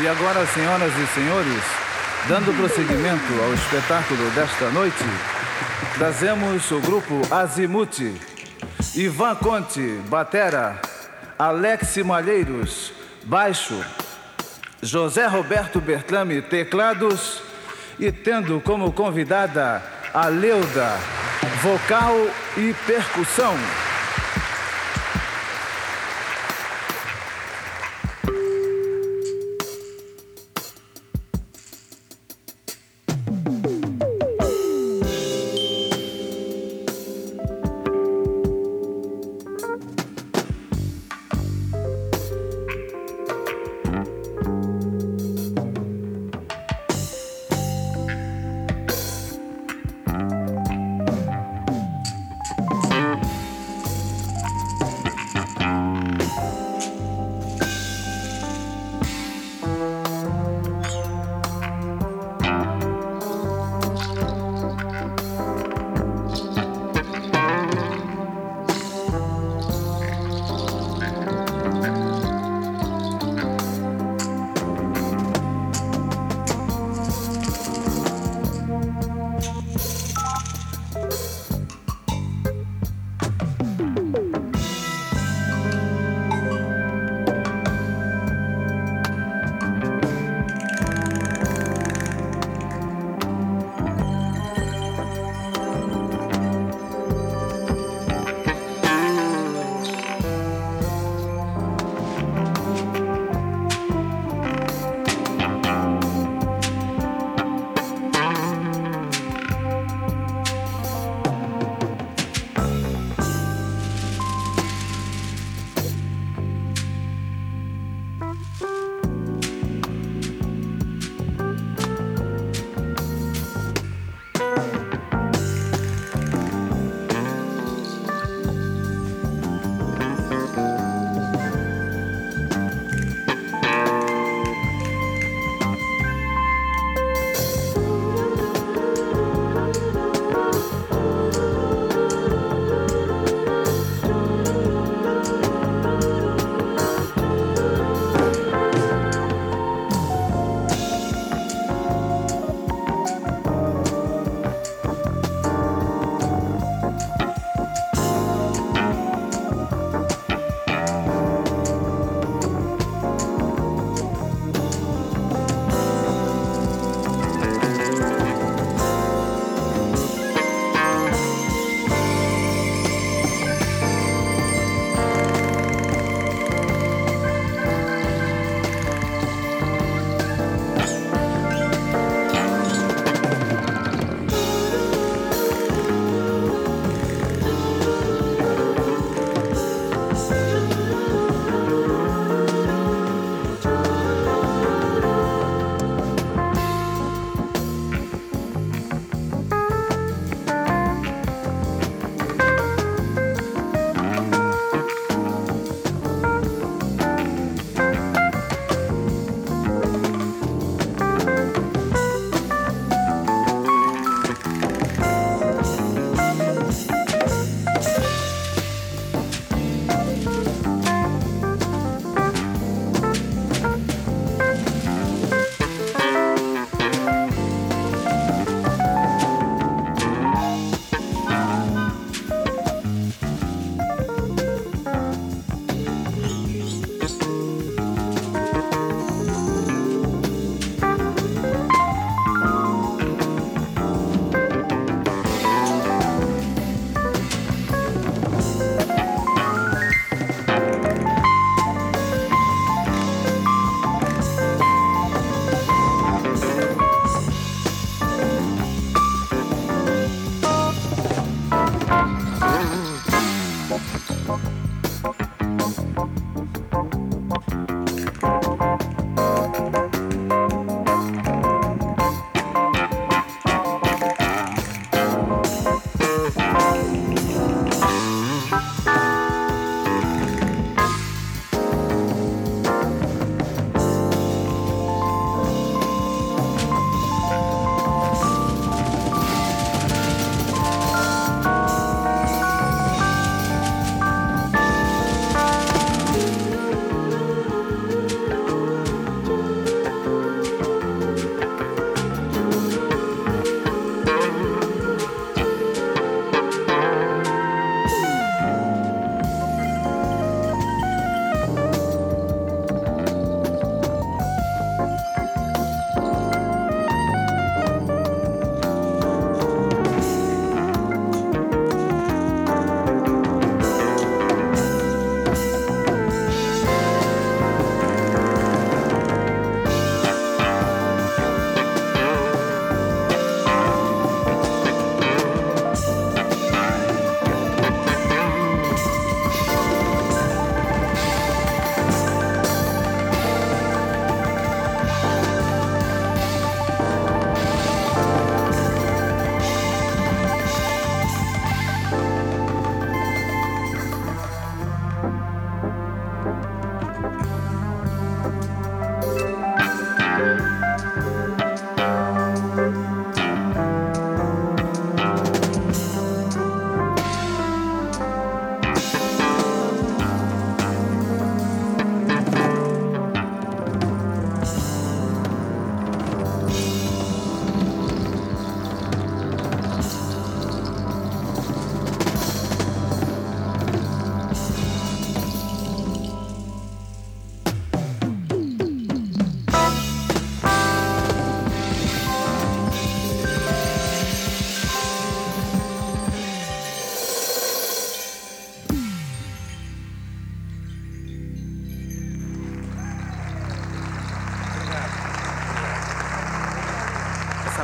E agora, senhoras e senhores, dando prosseguimento ao espetáculo desta noite, trazemos o grupo Azimuth, Ivan Conte, batera, Alex Malheiros, baixo, José Roberto Bertrame, teclados e tendo como convidada a Leuda, vocal e percussão.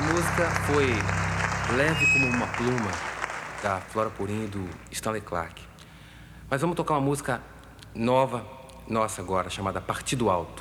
Música foi Leve como uma pluma, da Flora Purim e do Stanley Clark. Mas vamos tocar uma música nova, nossa agora, chamada Partido Alto.